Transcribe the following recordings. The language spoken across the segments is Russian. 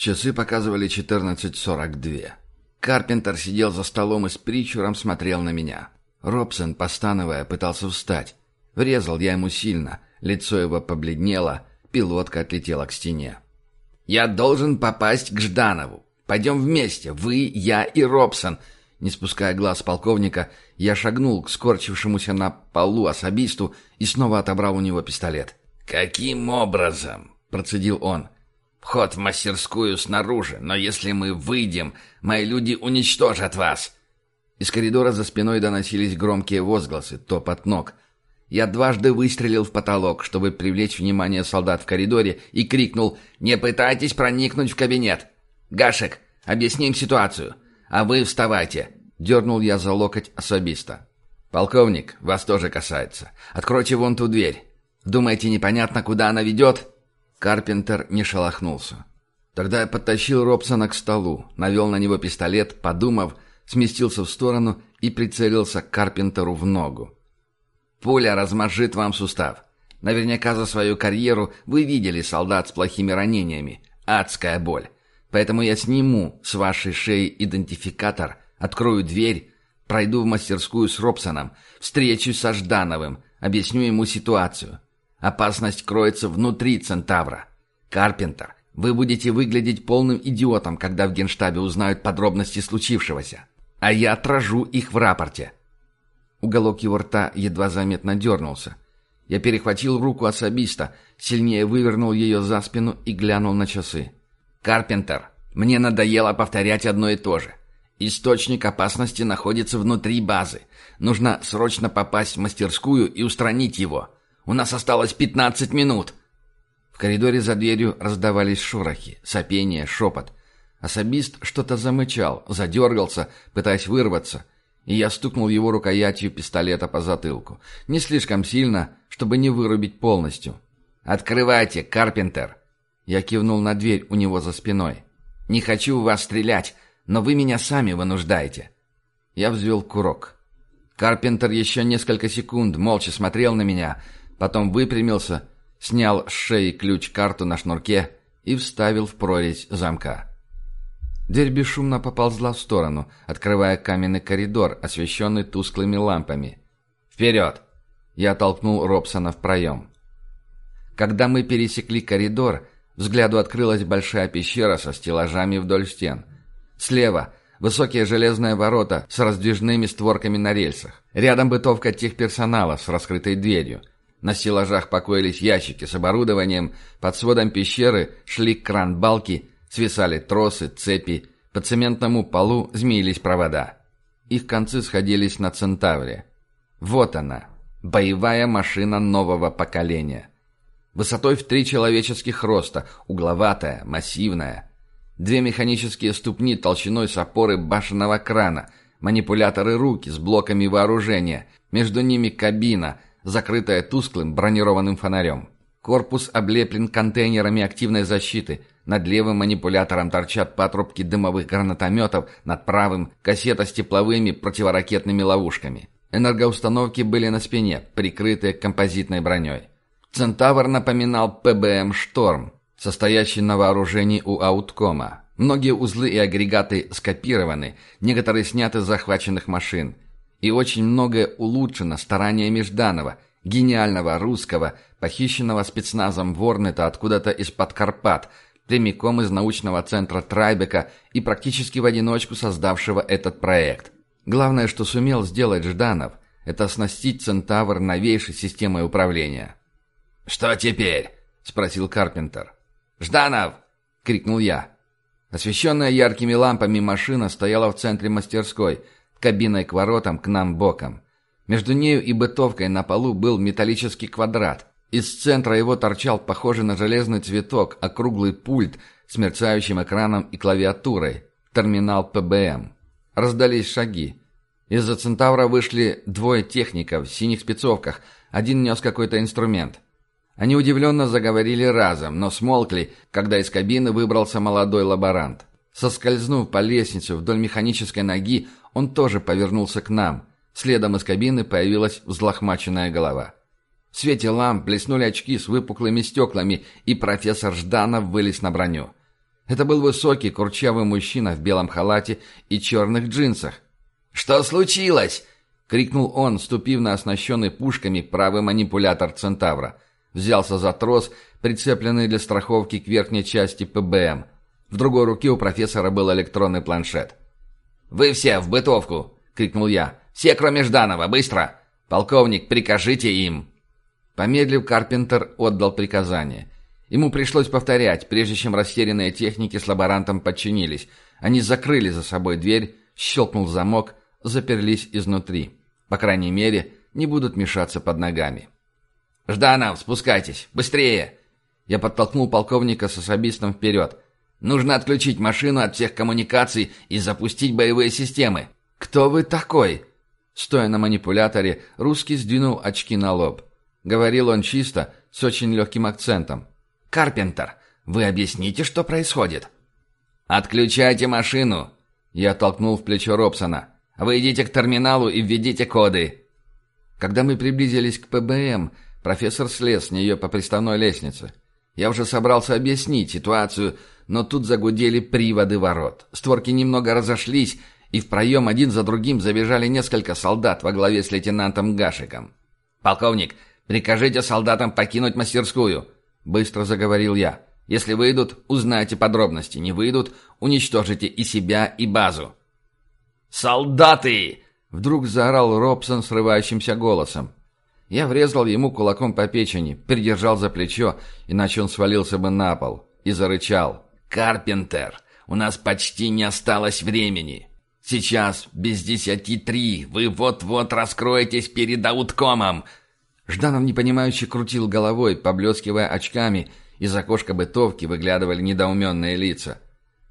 Часы показывали 14.42. Карпентер сидел за столом и с причуром смотрел на меня. Робсон, постановая, пытался встать. Врезал я ему сильно, лицо его побледнело, пилотка отлетела к стене. «Я должен попасть к Жданову. Пойдем вместе, вы, я и Робсон». Не спуская глаз полковника, я шагнул к скорчившемуся на полу особисту и снова отобрал у него пистолет. «Каким образом?» – процедил он. «Вход в мастерскую снаружи, но если мы выйдем, мои люди уничтожат вас». Из коридора за спиной доносились громкие возгласы, топот ног. Я дважды выстрелил в потолок, чтобы привлечь внимание солдат в коридоре, и крикнул «Не пытайтесь проникнуть в кабинет! Гашек, объясним ситуацию, а вы вставайте!» Дернул я за локоть особиста. «Полковник, вас тоже касается. Откройте вон ту дверь. Думаете, непонятно, куда она ведет?» Карпентер не шелохнулся. Тогда я подтащил Робсона к столу, навел на него пистолет, подумав, сместился в сторону и прицелился Карпентеру в ногу. Пуля размажит вам сустав. Наверняка за свою карьеру вы видели солдат с плохими ранениями. Адская боль. Поэтому я сниму с вашей шеи идентификатор, открою дверь, пройду в мастерскую с Робсоном, встречусь со Ждановым, объясню ему ситуацию. Опасность кроется внутри Центавра. Карпентер, вы будете выглядеть полным идиотом, когда в генштабе узнают подробности случившегося. А я отражу их в рапорте. Уголок его рта едва заметно дернулся. Я перехватил руку особиста, сильнее вывернул ее за спину и глянул на часы. «Карпентер, мне надоело повторять одно и то же. Источник опасности находится внутри базы. Нужно срочно попасть в мастерскую и устранить его. У нас осталось пятнадцать минут». В коридоре за дверью раздавались шорохи, сопение, шепот. Особист что-то замычал, задергался, пытаясь вырваться — и я стукнул его рукоятью пистолета по затылку. Не слишком сильно, чтобы не вырубить полностью. «Открывайте, Карпентер!» Я кивнул на дверь у него за спиной. «Не хочу в вас стрелять, но вы меня сами вынуждаете». Я взвел курок. Карпентер еще несколько секунд молча смотрел на меня, потом выпрямился, снял с шеи ключ-карту на шнурке и вставил в прорезь замка. Дверь бесшумно поползла в сторону, открывая каменный коридор, освещенный тусклыми лампами. «Вперед!» Я толкнул Робсона в проем. Когда мы пересекли коридор, взгляду открылась большая пещера со стеллажами вдоль стен. Слева – высокие железные ворота с раздвижными створками на рельсах. Рядом бытовка техперсонала с раскрытой дверью. На стеллажах покоились ящики с оборудованием, под сводом пещеры шли кран-балки Свисали тросы, цепи, по цементному полу змеились провода. Их концы сходились на Центавре. Вот она, боевая машина нового поколения. Высотой в три человеческих роста, угловатая, массивная. Две механические ступни толщиной с опоры башенного крана, манипуляторы руки с блоками вооружения, между ними кабина, закрытая тусклым бронированным фонарем. Корпус облеплен контейнерами активной защиты, над левым манипулятором торчат патрубки дымовых гранатометов, над правым – кассета с тепловыми противоракетными ловушками. Энергоустановки были на спине, прикрытые композитной броней. «Центавр» напоминал ПБМ «Шторм», состоящий на вооружении у Ауткома. Многие узлы и агрегаты скопированы, некоторые сняты с захваченных машин. И очень многое улучшено стараниями Жданова, гениального русского, похищенного спецназом Ворнета откуда-то из-под Карпат – прямиком из научного центра Трайбека и практически в одиночку создавшего этот проект. Главное, что сумел сделать Жданов, это оснастить Центавр новейшей системой управления. «Что теперь?» – спросил Карпентер. «Жданов!» – крикнул я. Освещенная яркими лампами машина стояла в центре мастерской, кабиной к воротам к нам боком. Между нею и бытовкой на полу был металлический квадрат, из центра его торчал похожий на железный цветок округлый пульт с мерцающим экраном и клавиатурой. Терминал ПБМ. Раздались шаги. Из-за Центавра вышли двое техников в синих спецовках. Один нес какой-то инструмент. Они удивленно заговорили разом, но смолкли, когда из кабины выбрался молодой лаборант. Соскользнув по лестнице вдоль механической ноги, он тоже повернулся к нам. Следом из кабины появилась взлохмаченная голова. В свете ламп блеснули очки с выпуклыми стеклами, и профессор Жданов вылез на броню. Это был высокий, курчавый мужчина в белом халате и черных джинсах. «Что случилось?» — крикнул он, ступив на оснащенный пушками правый манипулятор «Центавра». Взялся за трос, прицепленный для страховки к верхней части ПБМ. В другой руке у профессора был электронный планшет. «Вы все в бытовку!» — крикнул я. «Все, кроме Жданова, быстро! Полковник, прикажите им!» Помедлив, Карпентер отдал приказание. Ему пришлось повторять, прежде чем растерянные техники с лаборантом подчинились. Они закрыли за собой дверь, щелкнул замок, заперлись изнутри. По крайней мере, не будут мешаться под ногами. «Жданов, спускайтесь! Быстрее!» Я подтолкнул полковника с особистом вперед. «Нужно отключить машину от всех коммуникаций и запустить боевые системы!» «Кто вы такой?» Стоя на манипуляторе, русский сдвинул очки на лоб. Говорил он чисто, с очень легким акцентом. «Карпентер, вы объясните, что происходит?» «Отключайте машину!» Я толкнул в плечо Робсона. «Вы идите к терминалу и введите коды!» Когда мы приблизились к ПБМ, профессор слез с нее по приставной лестнице. Я уже собрался объяснить ситуацию, но тут загудели приводы ворот. Створки немного разошлись, и в проем один за другим забежали несколько солдат во главе с лейтенантом Гашиком. «Полковник, прикажите солдатам покинуть мастерскую!» Быстро заговорил я. Если выйдут, узнайте подробности. Не выйдут, уничтожите и себя, и базу. «Солдаты!» Вдруг заорал Робсон срывающимся голосом. Я врезал ему кулаком по печени, придержал за плечо, иначе он свалился бы на пол, и зарычал. «Карпентер, у нас почти не осталось времени. Сейчас, без десяти три, вы вот-вот раскроетесь перед ауткомом. Жданов непонимающе крутил головой, поблескивая очками. Из окошка бытовки выглядывали недоуменные лица.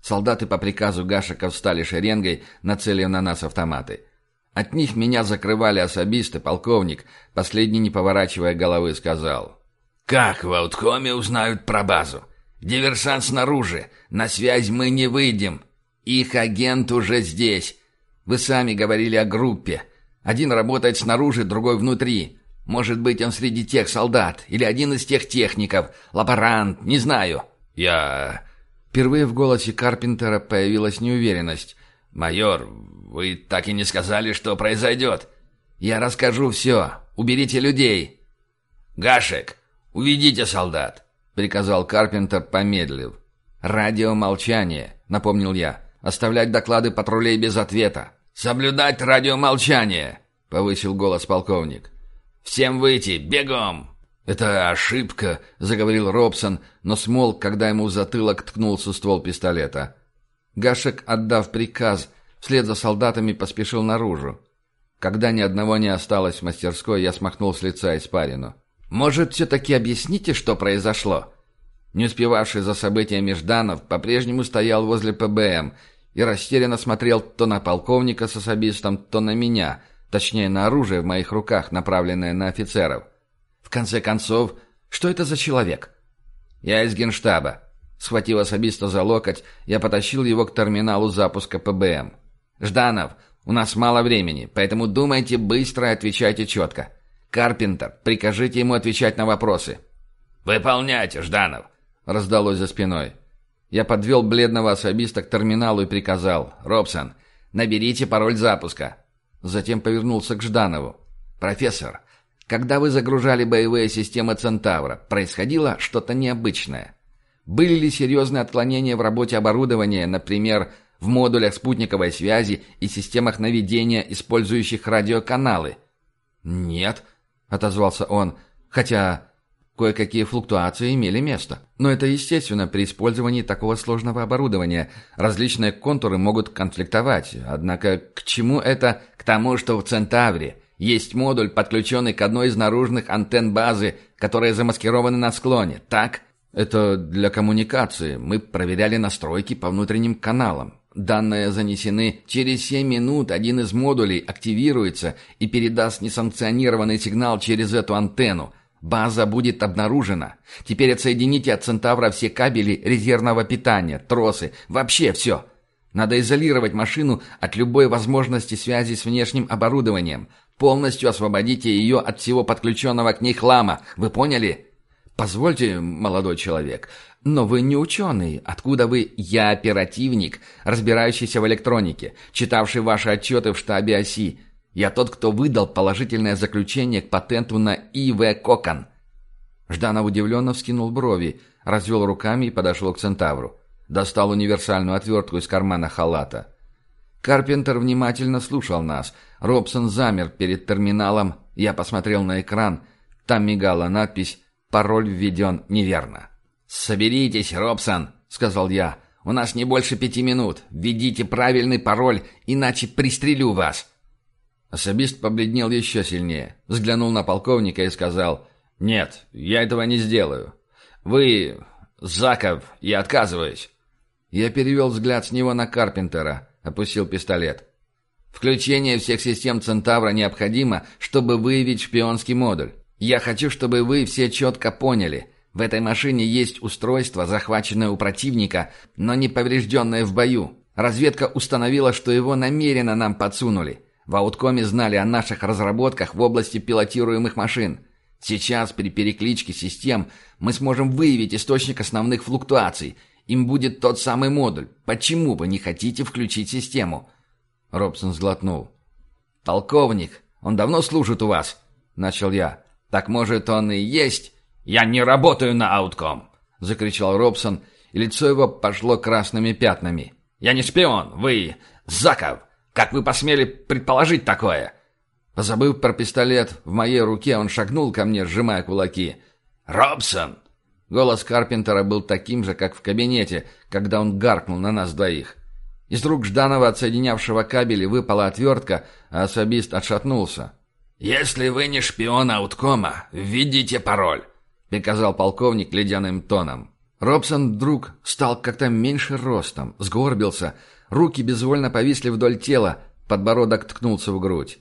Солдаты по приказу Гашика встали шеренгой, нацелив на нас автоматы. От них меня закрывали особисты, полковник. Последний, не поворачивая головы, сказал. «Как в ауткоме узнают про базу? Диверсант снаружи. На связь мы не выйдем. Их агент уже здесь. Вы сами говорили о группе. Один работает снаружи, другой внутри. Может быть, он среди тех солдат, или один из тех техников, лаборант, не знаю. Я... Впервые в голосе Карпентера появилась неуверенность. «Майор, вы так и не сказали, что произойдет. Я расскажу все. Уберите людей». «Гашек, уведите солдат», — приказал Карпентер, помедлив. «Радиомолчание», — напомнил я. «Оставлять доклады патрулей без ответа». «Соблюдать радиомолчание», — повысил голос полковник. Всем выйти! Бегом!» «Это ошибка», — заговорил Робсон, но смолк, когда ему в затылок ткнулся ствол пистолета. Гашек, отдав приказ, вслед за солдатами поспешил наружу. Когда ни одного не осталось в мастерской, я смахнул с лица испарину. «Может, все-таки объясните, что произошло?» Не успевавший за событиями Жданов по-прежнему стоял возле ПБМ и растерянно смотрел то на полковника с особистом, то на меня, Точнее, на оружие в моих руках, направленное на офицеров. В конце концов, что это за человек? Я из генштаба. Схватив особиста за локоть, я потащил его к терминалу запуска ПБМ. «Жданов, у нас мало времени, поэтому думайте быстро и отвечайте четко. Карпентер, прикажите ему отвечать на вопросы». «Выполняйте, Жданов!» — раздалось за спиной. Я подвел бледного особиста к терминалу и приказал. «Робсон, наберите пароль запуска». Затем повернулся к Жданову. «Профессор, когда вы загружали боевые системы «Центавра», происходило что-то необычное? Были ли серьезные отклонения в работе оборудования, например, в модулях спутниковой связи и системах наведения, использующих радиоканалы?» «Нет», — отозвался он, хотя Кое-какие флуктуации имели место. Но это естественно при использовании такого сложного оборудования. Различные контуры могут конфликтовать. Однако к чему это? К тому, что в Центавре есть модуль, подключенный к одной из наружных антенн базы, которые замаскированы на склоне. Так? Это для коммуникации. Мы проверяли настройки по внутренним каналам. Данные занесены. Через 7 минут один из модулей активируется и передаст несанкционированный сигнал через эту антенну – База будет обнаружена. Теперь отсоедините от Центавра все кабели резервного питания, тросы, вообще все. Надо изолировать машину от любой возможности связи с внешним оборудованием. Полностью освободите ее от всего подключенного к ней хлама. Вы поняли? Позвольте, молодой человек, Но вы не ученый. Откуда вы? Я оперативник, разбирающийся в электронике, читавший ваши отчеты в штабе ОСИ. Я тот, кто выдал положительное заключение к патенту на И.В. Кокон». Жданов удивленно вскинул брови, развел руками и подошел к Центавру. Достал универсальную отвертку из кармана халата. Карпентер внимательно слушал нас. Робсон замер перед терминалом. Я посмотрел на экран. Там мигала надпись «Пароль введен неверно». «Соберитесь, Робсон», — сказал я. «У нас не больше пяти минут. Введите правильный пароль, иначе пристрелю вас». Особист побледнел еще сильнее, взглянул на полковника и сказал, «Нет, я этого не сделаю. Вы... Заков, я отказываюсь». Я перевел взгляд с него на Карпентера, опустил пистолет. «Включение всех систем Центавра необходимо, чтобы выявить шпионский модуль. Я хочу, чтобы вы все четко поняли. В этой машине есть устройство, захваченное у противника, но не поврежденное в бою. Разведка установила, что его намеренно нам подсунули. В Ауткоме знали о наших разработках в области пилотируемых машин. Сейчас при перекличке систем мы сможем выявить источник основных флуктуаций. Им будет тот самый модуль. Почему вы не хотите включить систему?» Робсон сглотнул. «Полковник, он давно служит у вас?» Начал я. «Так может, он и есть?» «Я не работаю на Аутком!» Закричал Робсон, и лицо его пошло красными пятнами. «Я не шпион! Вы... Заков! Как вы посмели предположить такое?» Позабыв про пистолет, в моей руке он шагнул ко мне, сжимая кулаки. «Робсон!» Голос Карпентера был таким же, как в кабинете, когда он гаркнул на нас двоих. Из рук Жданова, отсоединявшего кабели, выпала отвертка, а особист отшатнулся. «Если вы не шпион ауткома, введите пароль», — приказал полковник ледяным тоном. Робсон вдруг стал как-то меньше ростом, сгорбился, Руки безвольно повисли вдоль тела, подбородок ткнулся в грудь.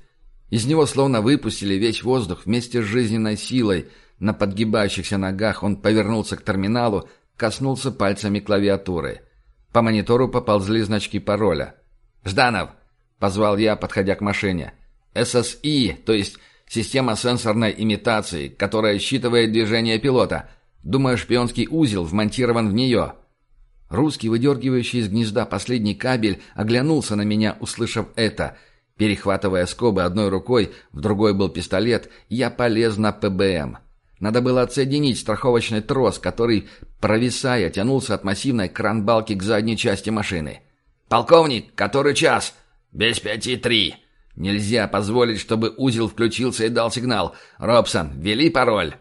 Из него словно выпустили весь воздух вместе с жизненной силой. На подгибающихся ногах он повернулся к терминалу, коснулся пальцами клавиатуры. По монитору поползли значки пароля. «Жданов!» — позвал я, подходя к машине. «ССИ, то есть система сенсорной имитации, которая считывает движение пилота. Думаю, шпионский узел вмонтирован в нее». Русский, выдергивающий из гнезда последний кабель, оглянулся на меня, услышав это. Перехватывая скобы одной рукой, в другой был пистолет, я полез на ПБМ. Надо было отсоединить страховочный трос, который, провисая, тянулся от массивной кранбалки к задней части машины. «Полковник, который час?» «Без пяти три». «Нельзя позволить, чтобы узел включился и дал сигнал. Робсон, ввели пароль?»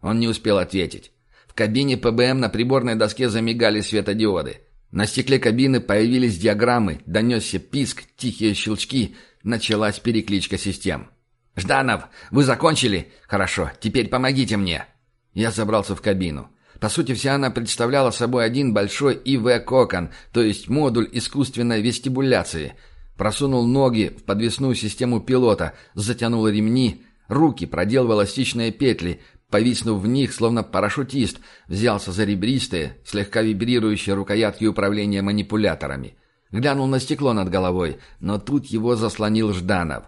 Он не успел ответить кабине ПБМ на приборной доске замигали светодиоды. На стекле кабины появились диаграммы, донесся писк, тихие щелчки, началась перекличка систем. «Жданов, вы закончили? Хорошо, теперь помогите мне!» Я забрался в кабину. По сути, вся она представляла собой один большой ИВ-кокон, то есть модуль искусственной вестибуляции. Просунул ноги в подвесную систему пилота, затянул ремни, руки проделал эластичные петли, повиснув в них, словно парашютист, взялся за ребристые, слегка вибрирующие рукоятки управления манипуляторами. Глянул на стекло над головой, но тут его заслонил Жданов.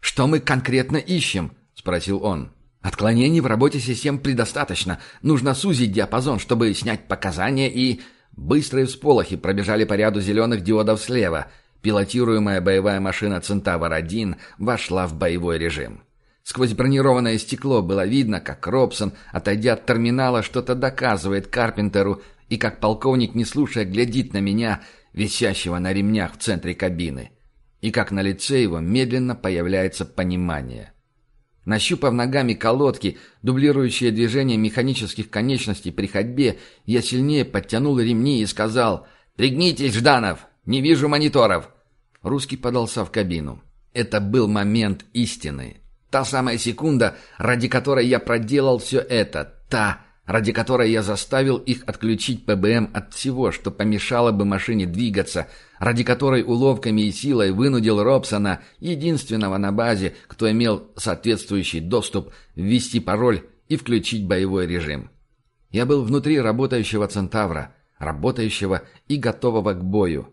«Что мы конкретно ищем?» — спросил он. «Отклонений в работе систем предостаточно. Нужно сузить диапазон, чтобы снять показания и...» Быстрые всполохи пробежали по ряду зеленых диодов слева. Пилотируемая боевая машина «Центавр-1» вошла в боевой режим. Сквозь бронированное стекло было видно, как Робсон, отойдя от терминала, что-то доказывает Карпентеру, и как полковник, не слушая, глядит на меня, висящего на ремнях в центре кабины. И как на лице его медленно появляется понимание. Нащупав ногами колодки, дублирующие движение механических конечностей при ходьбе, я сильнее подтянул ремни и сказал «Пригнитесь, Жданов! Не вижу мониторов!» Русский подался в кабину. Это был момент истины. Та самая секунда, ради которой я проделал все это. Та, ради которой я заставил их отключить ПБМ от всего, что помешало бы машине двигаться, ради которой уловками и силой вынудил Робсона, единственного на базе, кто имел соответствующий доступ, ввести пароль и включить боевой режим. Я был внутри работающего Центавра, работающего и готового к бою.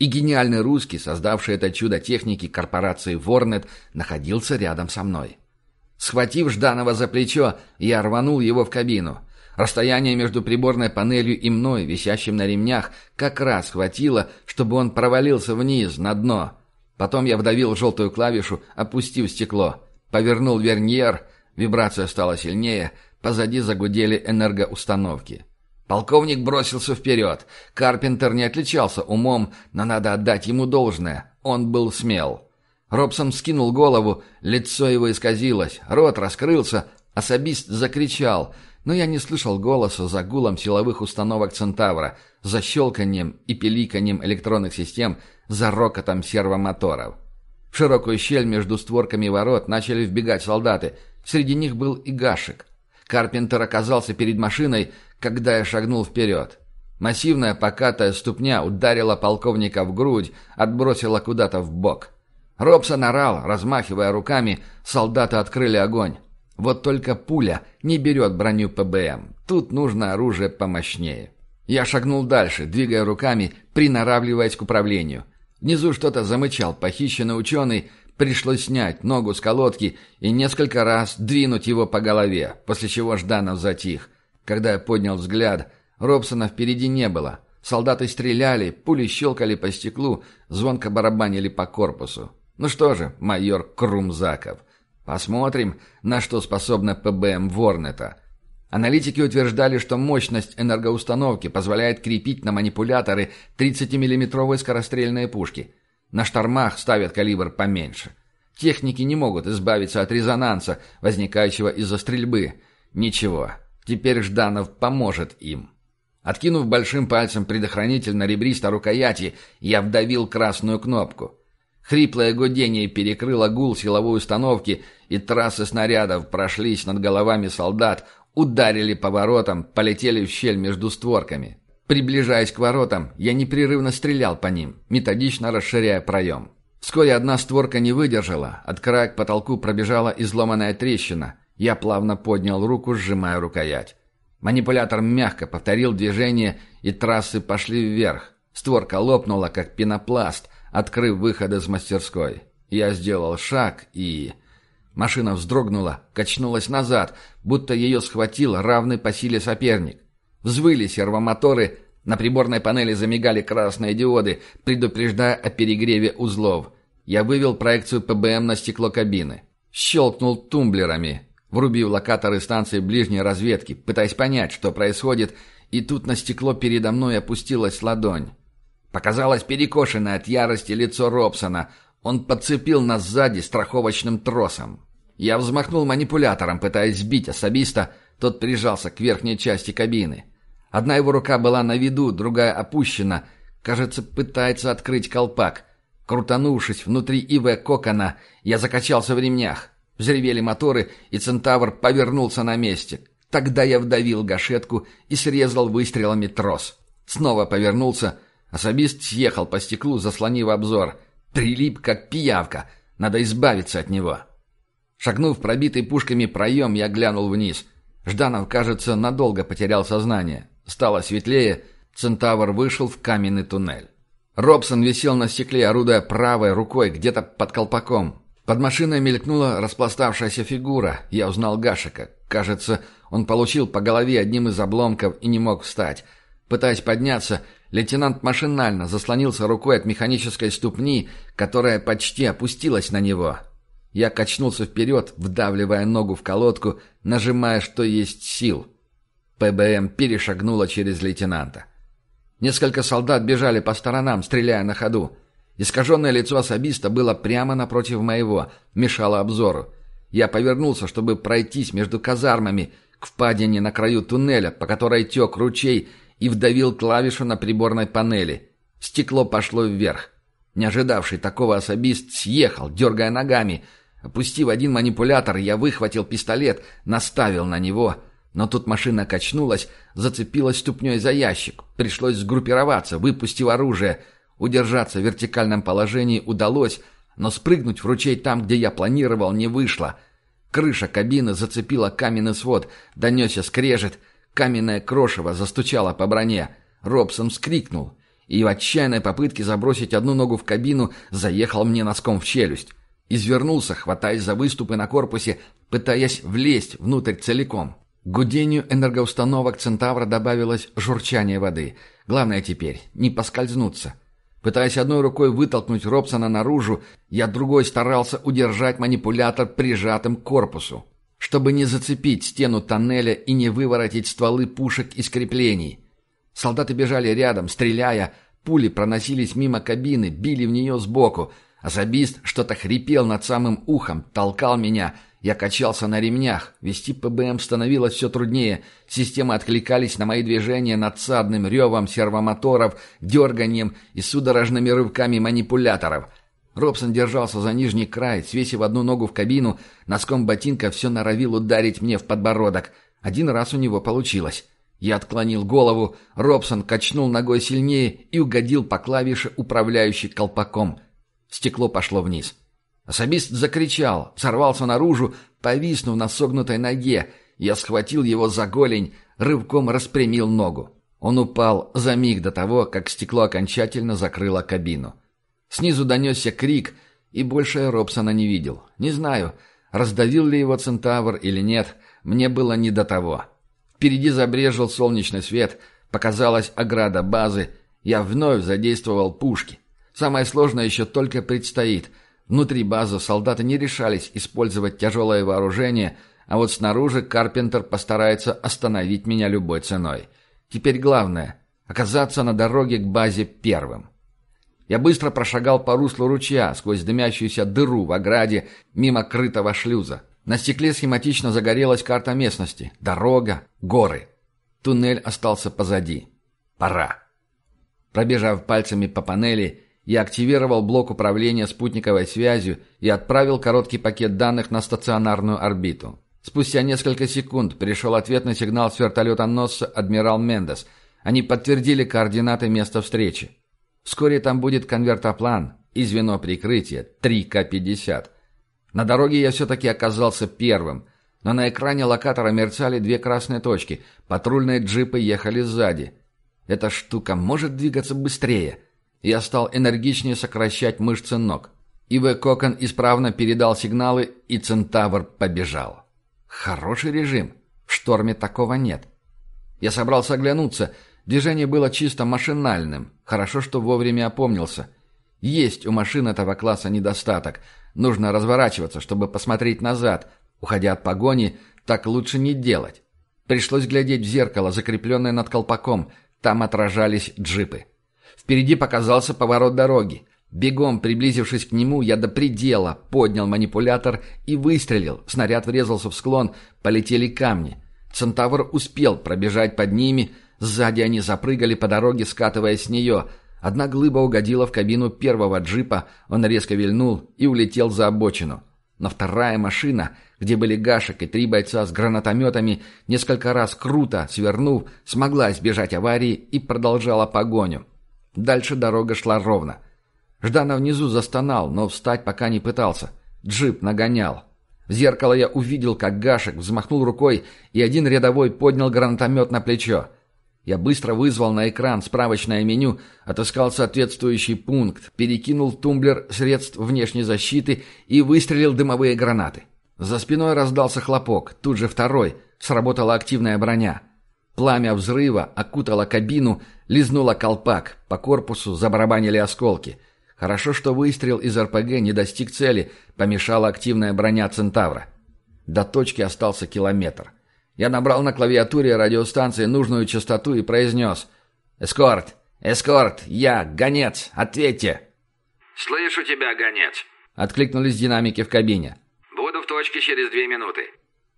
И гениальный русский, создавший это чудо техники корпорации Ворнет, находился рядом со мной. Схватив Жданова за плечо, я рванул его в кабину. Расстояние между приборной панелью и мной, висящим на ремнях, как раз хватило, чтобы он провалился вниз, на дно. Потом я вдавил желтую клавишу, опустив стекло. Повернул верньер, вибрация стала сильнее, позади загудели энергоустановки. Полковник бросился вперед. Карпентер не отличался умом, но надо отдать ему должное. Он был смел. Робсон скинул голову, лицо его исказилось, рот раскрылся, особист закричал — но я не слышал голоса за гулом силовых установок «Центавра», за щелканием и пиликанием электронных систем, за рокотом сервомоторов. В широкую щель между створками ворот начали вбегать солдаты. Среди них был и Гашек. Карпентер оказался перед машиной, когда я шагнул вперед. Массивная покатая ступня ударила полковника в грудь, отбросила куда-то в бок. Робсон орал, размахивая руками, солдаты открыли огонь. Вот только пуля не берет броню ПБМ. Тут нужно оружие помощнее. Я шагнул дальше, двигая руками, приноравливаясь к управлению. Внизу что-то замычал похищенный ученый, пришлось снять ногу с колодки и несколько раз двинуть его по голове, после чего Жданов затих. Когда я поднял взгляд, Робсона впереди не было. Солдаты стреляли, пули щелкали по стеклу, звонко барабанили по корпусу. Ну что же, майор Крумзаков, Посмотрим, на что способна ПБМ Ворнета. Аналитики утверждали, что мощность энергоустановки позволяет крепить на манипуляторы 30-миллиметровые скорострельные пушки. На штормах ставят калибр поменьше. Техники не могут избавиться от резонанса, возникающего из-за стрельбы. Ничего, теперь Жданов поможет им. Откинув большим пальцем предохранитель на ребристо рукояти, я вдавил красную кнопку. Хриплое гудение перекрыло гул силовой установки, и трассы снарядов прошлись над головами солдат, ударили по воротам, полетели в щель между створками. Приближаясь к воротам, я непрерывно стрелял по ним, методично расширяя проем. Вскоре одна створка не выдержала, от края к потолку пробежала изломанная трещина. Я плавно поднял руку, сжимая рукоять. Манипулятор мягко повторил движение, и трассы пошли вверх. Створка лопнула, как пенопласт – открыв выход из мастерской. Я сделал шаг и... Машина вздрогнула, качнулась назад, будто ее схватил равный по силе соперник. Взвыли сервомоторы, на приборной панели замигали красные диоды, предупреждая о перегреве узлов. Я вывел проекцию ПБМ на стекло кабины. Щелкнул тумблерами, врубив локаторы станции ближней разведки, пытаясь понять, что происходит, и тут на стекло передо мной опустилась ладонь. Показалось перекошенное от ярости лицо Робсона. Он подцепил нас сзади страховочным тросом. Я взмахнул манипулятором, пытаясь сбить особиста. Тот прижался к верхней части кабины. Одна его рука была на виду, другая опущена. Кажется, пытается открыть колпак. Крутанувшись внутри ИВ кокона, я закачался в ремнях. Взревели моторы, и Центавр повернулся на месте. Тогда я вдавил гашетку и срезал выстрелами трос. Снова повернулся — Особист съехал по стеклу, заслонив обзор. Прилип, как пиявка. Надо избавиться от него. Шагнув пробитый пушками проем, я глянул вниз. Жданов, кажется, надолго потерял сознание. Стало светлее, Центавр вышел в каменный туннель. Робсон висел на стекле, орудуя правой рукой, где-то под колпаком. Под машиной мелькнула распластавшаяся фигура. Я узнал Гашика. Кажется, он получил по голове одним из обломков и не мог встать. Пытаясь подняться, Лейтенант машинально заслонился рукой от механической ступни, которая почти опустилась на него. Я качнулся вперед, вдавливая ногу в колодку, нажимая, что есть сил. ПБМ перешагнула через лейтенанта. Несколько солдат бежали по сторонам, стреляя на ходу. Искаженное лицо особиста было прямо напротив моего, мешало обзору. Я повернулся, чтобы пройтись между казармами, к впадине на краю туннеля, по которой тек ручей, и вдавил клавишу на приборной панели. Стекло пошло вверх. Не ожидавший такого особист съехал, дергая ногами. Опустив один манипулятор, я выхватил пистолет, наставил на него. Но тут машина качнулась, зацепилась ступней за ящик. Пришлось сгруппироваться, выпустив оружие. Удержаться в вертикальном положении удалось, но спрыгнуть в ручей там, где я планировал, не вышло. Крыша кабины зацепила каменный свод, донесся скрежет — Каменное крошево застучало по броне. Робсон вскрикнул и в отчаянной попытке забросить одну ногу в кабину заехал мне носком в челюсть. Извернулся, хватаясь за выступы на корпусе, пытаясь влезть внутрь целиком. К гудению энергоустановок «Центавра» добавилось журчание воды. Главное теперь — не поскользнуться. Пытаясь одной рукой вытолкнуть Робсона наружу, я другой старался удержать манипулятор прижатым к корпусу, чтобы не зацепить стену тоннеля и не выворотить стволы пушек из креплений. Солдаты бежали рядом, стреляя, пули проносились мимо кабины, били в нее сбоку. Особист что-то хрипел над самым ухом, толкал меня — я качался на ремнях, вести ПБМ становилось все труднее, системы откликались на мои движения надсадным ревом сервомоторов, дерганием и судорожными рывками манипуляторов. Робсон держался за нижний край, свесив одну ногу в кабину, носком ботинка все норовил ударить мне в подбородок. Один раз у него получилось. Я отклонил голову, Робсон качнул ногой сильнее и угодил по клавише, управляющей колпаком. Стекло пошло вниз. Особист закричал, сорвался наружу, повиснув на согнутой ноге. Я схватил его за голень, рывком распрямил ногу. Он упал за миг до того, как стекло окончательно закрыло кабину. Снизу донесся крик, и больше я Робсона не видел. Не знаю, раздавил ли его Центавр или нет, мне было не до того. Впереди забрежил солнечный свет, показалась ограда базы, я вновь задействовал пушки. Самое сложное еще только предстоит — Внутри базы солдаты не решались использовать тяжелое вооружение, а вот снаружи Карпентер постарается остановить меня любой ценой. Теперь главное — оказаться на дороге к базе первым. Я быстро прошагал по руслу ручья, сквозь дымящуюся дыру в ограде, мимо крытого шлюза. На стекле схематично загорелась карта местности. Дорога, горы. Туннель остался позади. Пора. Пробежав пальцами по панели, я активировал блок управления спутниковой связью и отправил короткий пакет данных на стационарную орбиту. Спустя несколько секунд пришел ответный сигнал с вертолета Носса «Адмирал Мендес». Они подтвердили координаты места встречи. Вскоре там будет конвертоплан и звено прикрытия 3К-50. На дороге я все-таки оказался первым, но на экране локатора мерцали две красные точки. Патрульные джипы ехали сзади. Эта штука может двигаться быстрее – я стал энергичнее сокращать мышцы ног. ИВ-кокон исправно передал сигналы, и Центавр побежал. Хороший режим. В шторме такого нет. Я собрался оглянуться. Движение было чисто машинальным. Хорошо, что вовремя опомнился. Есть у машин этого класса недостаток. Нужно разворачиваться, чтобы посмотреть назад. Уходя от погони, так лучше не делать. Пришлось глядеть в зеркало, закрепленное над колпаком. Там отражались джипы. Впереди показался поворот дороги. Бегом приблизившись к нему, я до предела поднял манипулятор и выстрелил. Снаряд врезался в склон, полетели камни. Центавр успел пробежать под ними. Сзади они запрыгали по дороге, скатываясь с нее. Одна глыба угодила в кабину первого джипа, он резко вильнул и улетел за обочину. Но вторая машина, где были Гашек и три бойца с гранатометами, несколько раз круто свернув, смогла избежать аварии и продолжала погоню. Дальше дорога шла ровно. Жданов внизу застонал, но встать пока не пытался. Джип нагонял. В зеркало я увидел, как Гашек взмахнул рукой, и один рядовой поднял гранатомет на плечо. Я быстро вызвал на экран справочное меню, отыскал соответствующий пункт, перекинул тумблер средств внешней защиты и выстрелил дымовые гранаты. За спиной раздался хлопок, тут же второй, сработала активная броня. Пламя взрыва окутало кабину, лизнуло колпак, по корпусу забарабанили осколки. Хорошо, что выстрел из РПГ не достиг цели, помешала активная броня «Центавра». До точки остался километр. Я набрал на клавиатуре радиостанции нужную частоту и произнес «Эскорт! Эскорт! Я, гонец! Ответьте!» «Слышу тебя, гонец!» — откликнулись динамики в кабине. «Буду в точке через две минуты».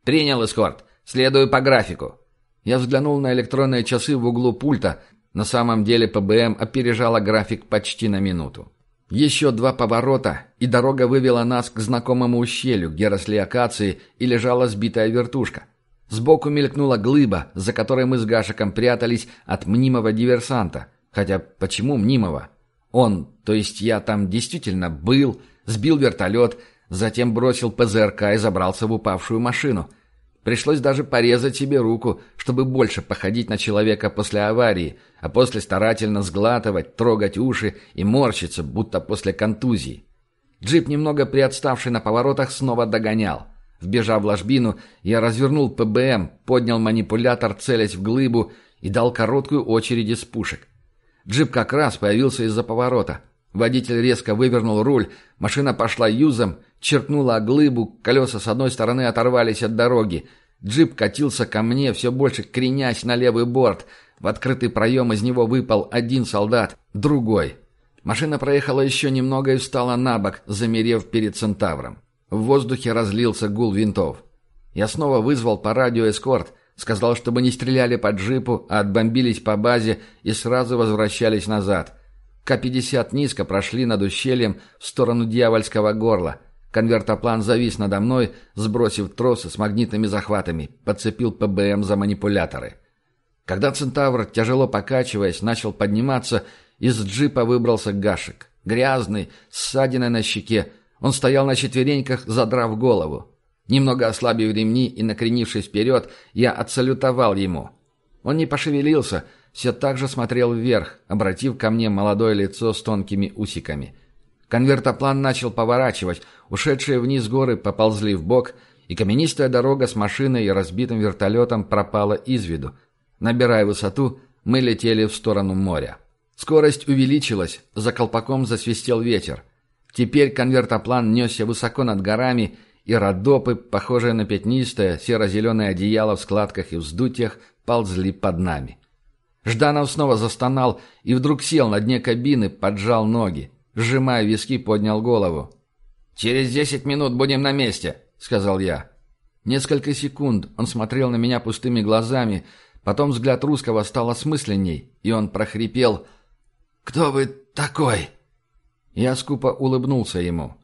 «Принял, эскорт. Следую по графику». Я взглянул на электронные часы в углу пульта. На самом деле ПБМ опережала график почти на минуту. Еще два поворота, и дорога вывела нас к знакомому ущелью, где росли акации и лежала сбитая вертушка. Сбоку мелькнула глыба, за которой мы с Гашиком прятались от мнимого диверсанта. Хотя почему мнимого? Он, то есть я там действительно был, сбил вертолет, затем бросил ПЗРК и забрался в упавшую машину – Пришлось даже порезать себе руку, чтобы больше походить на человека после аварии, а после старательно сглатывать, трогать уши и морщиться, будто после контузии. Джип, немного приотставший на поворотах, снова догонял. Вбежав в ложбину, я развернул ПБМ, поднял манипулятор, целясь в глыбу, и дал короткую очередь из пушек. Джип как раз появился из-за поворота. Водитель резко вывернул руль, машина пошла юзом, черкнула о глыбу, колеса с одной стороны оторвались от дороги. Джип катился ко мне, все больше кренясь на левый борт. В открытый проем из него выпал один солдат, другой. Машина проехала еще немного и встала на бок, замерев перед «Центавром». В воздухе разлился гул винтов. Я снова вызвал по радио эскорт, сказал, чтобы не стреляли по джипу, а отбомбились по базе и сразу возвращались назад. К-50 низко прошли над ущельем в сторону дьявольского горла. Конвертоплан завис надо мной, сбросив тросы с магнитными захватами, подцепил ПБМ за манипуляторы. Когда «Центавр», тяжело покачиваясь, начал подниматься, из джипа выбрался Гашек. Грязный, с ссадиной на щеке, он стоял на четвереньках, задрав голову. Немного ослабив ремни и накренившись вперед, я отсалютовал ему. Он не пошевелился, все так же смотрел вверх, обратив ко мне молодое лицо с тонкими усиками. Конвертоплан начал поворачивать, ушедшие вниз горы поползли в бок, и каменистая дорога с машиной и разбитым вертолетом пропала из виду. Набирая высоту, мы летели в сторону моря. Скорость увеличилась, за колпаком засвистел ветер. Теперь конвертоплан несся высоко над горами, и родопы, похожие на пятнистое серо-зеленое одеяло в складках и вздутиях, ползли под нами. Жданов снова застонал и вдруг сел на дне кабины, поджал ноги. Сжимая виски, поднял голову. «Через десять минут будем на месте», — сказал я. Несколько секунд он смотрел на меня пустыми глазами, потом взгляд русского стал осмысленней, и он прохрипел «Кто вы такой?» Я скупо улыбнулся ему.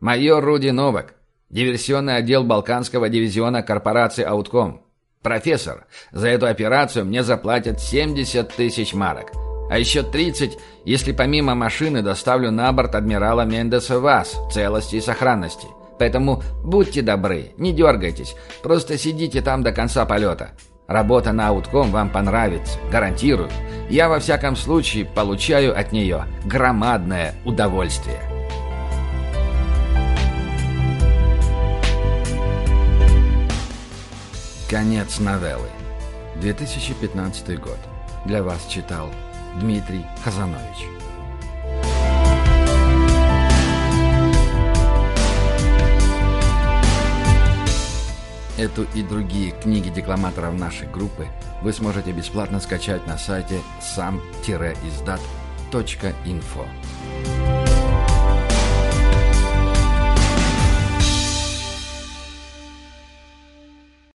«Майор Руди Новак, диверсионный отдел Балканского дивизиона корпорации «Аутком». Профессор, за эту операцию мне заплатят 70 тысяч марок. А еще 30, если помимо машины доставлю на борт адмирала Мендеса вас в целости и сохранности. Поэтому будьте добры, не дергайтесь, просто сидите там до конца полета. Работа на аутком вам понравится, гарантирую. Я во всяком случае получаю от нее громадное удовольствие. Конец новеллы. 2015 год. Для вас читал Дмитрий Хазанович. Эту и другие книги декламаторов нашей группы вы сможете бесплатно скачать на сайте сам-издат.инфо.